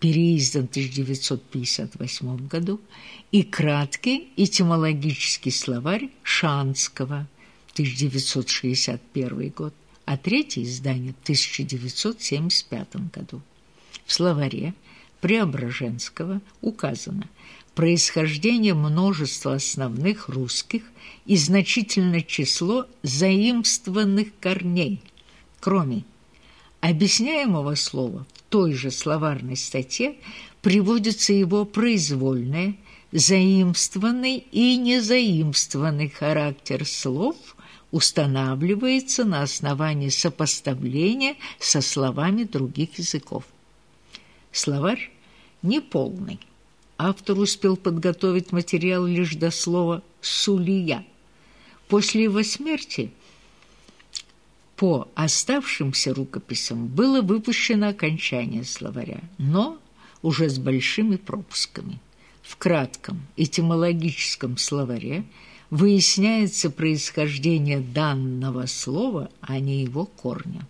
переиздан в 1958 году, и краткий этимологический словарь Шанского, 1961 год, а третье издание в 1975 году. В словаре Преображенского указано происхождение множества основных русских и значительное число заимствованных корней, кроме объясняемого слова той же словарной статье приводится его произвольное, заимствованный и незаимствованный характер слов устанавливается на основании сопоставления со словами других языков. Словарь неполный. Автор успел подготовить материал лишь до слова «сулия». После его смерти по оставшимся рукописям было выпущено окончание словаря, но уже с большими пропусками. В кратком этимологическом словаре выясняется происхождение данного слова, а не его корня.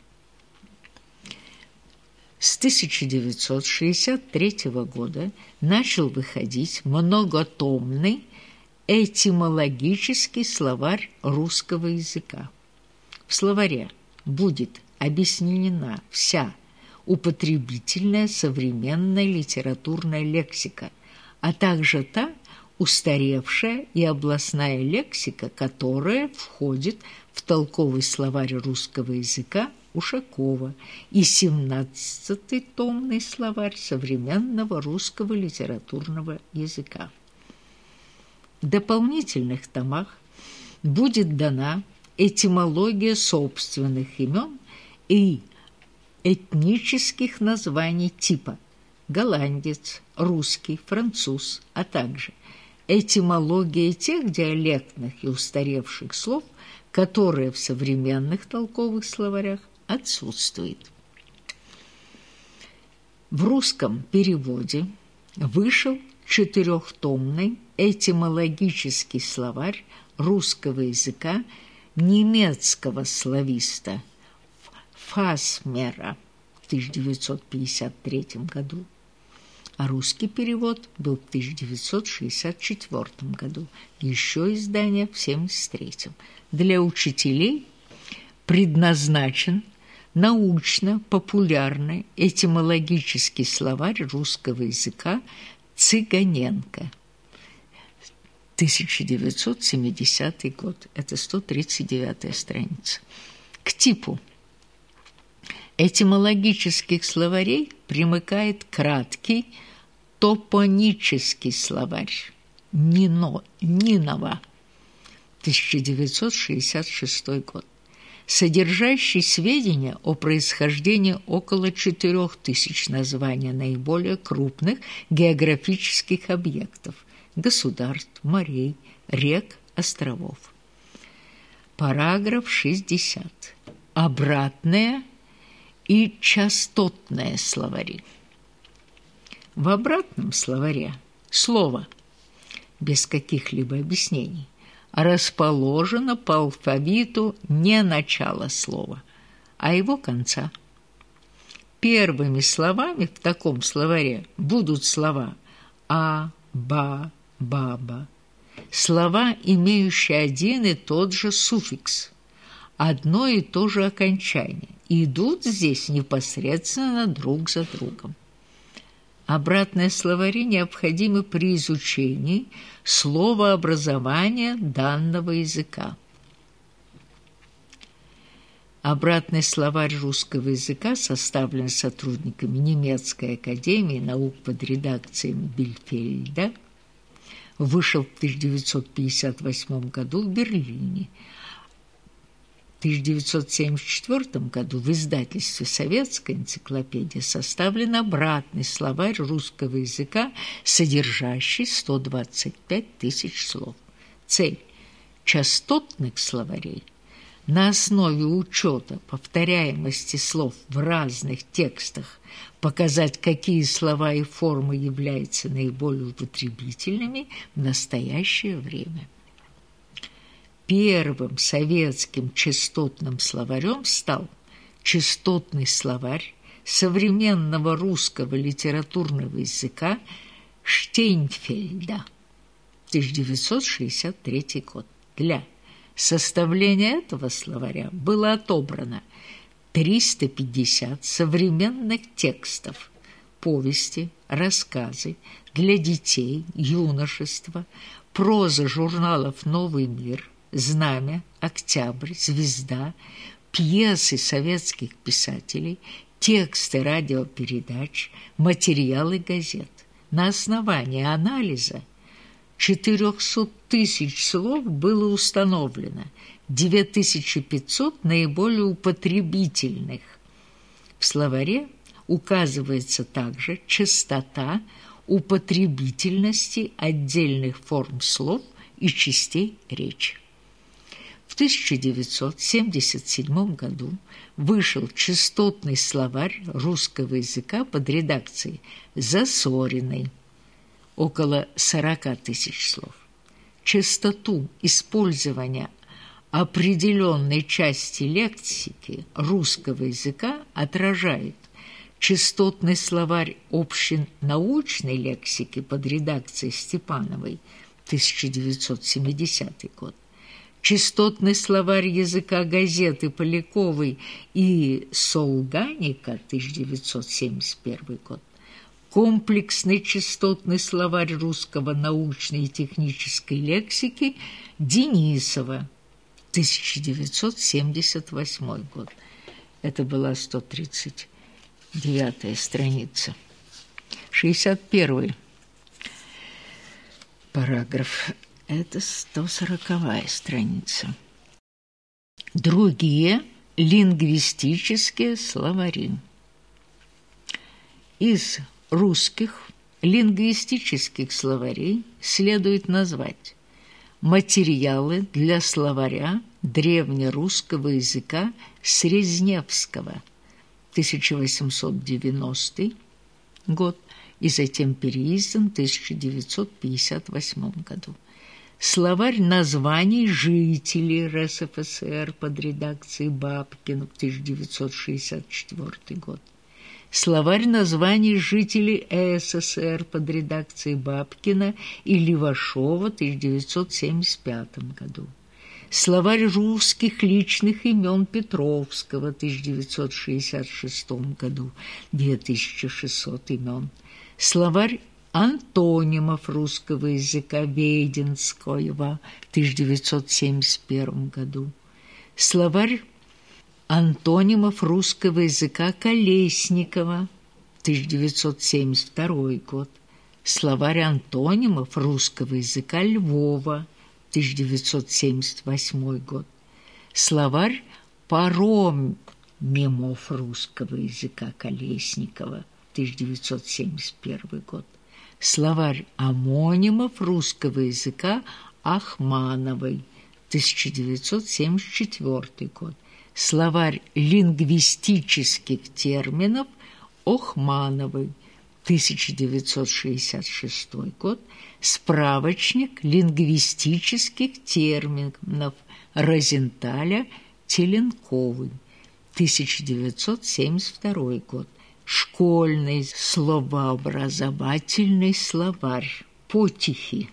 С 1963 года начал выходить многотомный этимологический словарь русского языка. В словаре будет объяснена вся употребительная современная литературная лексика, а также та устаревшая и областная лексика, которая входит в толковый словарь русского языка Ушакова и 17-й томный словарь современного русского литературного языка. В дополнительных томах будет дана этимология собственных имен и этнических названий типа голландец, русский, француз, а также этимология тех диалектных и устаревших слов, которые в современных толковых словарях отсутствует. В русском переводе вышел четырехтомный этимологический словарь русского языка немецкого слависта Фасмера в 1953 году, а русский перевод был в 1964 году, еще издание в 1973. Для учителей предназначен научно-популярный этимологический словарь русского языка Цыганенко. 1970 год. Это 139 страница. К типу этимологических словарей примыкает краткий топонический словарь Нино, Нинова, 1966 год содержащий сведения о происхождении около 4000 названий наиболее крупных географических объектов – государств, морей, рек, островов. Параграф 60. Обратное и частотное словари. В обратном словаре слово без каких-либо объяснений – расположено по алфавиту не начало слова, а его конца. Первыми словами в таком словаре будут слова «а», «ба», «баба», слова, имеющие один и тот же суффикс, одно и то же окончание, идут здесь непосредственно друг за другом. Обратные словари необходимы при изучении словообразования данного языка. Обратный словарь русского языка составлен сотрудниками немецкой академии наук под редакцией Бильфельда, вышел в 1958 году в Берлине – 1974 году в издательстве «Советская энциклопедия» составлен обратный словарь русского языка, содержащий 125 тысяч слов. Цель частотных словарей на основе учета повторяемости слов в разных текстах показать, какие слова и формы являются наиболее употребительными в настоящее время. Первым советским частотным словарем стал частотный словарь, современного русского литературного языка Штейнфельда, 1963 год. Для составления этого словаря было отобрано 350 современных текстов, повести, рассказы для детей, юношества, проза журналов «Новый мир», «Знамя», «Октябрь», «Звезда», пьесы советских писателей, тексты радиопередач, материалы газет. На основании анализа 400 тысяч слов было установлено, 9500 наиболее употребительных. В словаре указывается также частота употребительности отдельных форм слов и частей речи. В 1977 году вышел частотный словарь русского языка под редакцией Засориной, около 40 тысяч слов. Частоту использования определенной части лексики русского языка отражает частотный словарь общенаучной лексики под редакцией Степановой 1970 год Частотный словарь языка газеты Поляковой и Солганика, 1971 год. Комплексный частотный словарь русского научной и технической лексики Денисова, 1978 год. Это была 139 страница. 61 параграф. Это 140 страница. Другие лингвистические словари. Из русских лингвистических словарей следует назвать материалы для словаря древнерусского языка Срезневского 1890 год и затем переиздан в 1958 году. Словарь названий жителей РСФСР под редакцией Бабкина 1964 год. Словарь названий жителей СССР под редакцией Бабкина и Левашова в 1975 году. Словарь русских личных имен Петровского в 1966 году, 2600 имен. Словарь антонимов русского языка Веденского в 1971 году, словарь антонимов русского языка Колесникова 1972 год, словарь антонимов русского языка Львова 1978 год, словарь паромимов русского языка Колесникова 1971 год, Словарь амонимов русского языка Ахмановой, 1974 год. Словарь лингвистических терминов Охмановой, 1966 год. Справочник лингвистических терминов Розенталя Теленковой, 1972 год школьный словообразовательный словарь «Потихи»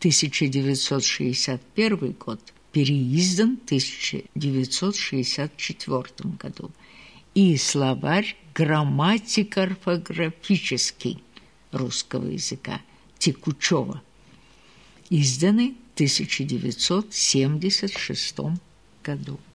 1961 год, переиздан в 1964 году, и словарь грамматико-орфографический русского языка Текучева, изданный в 1976 году.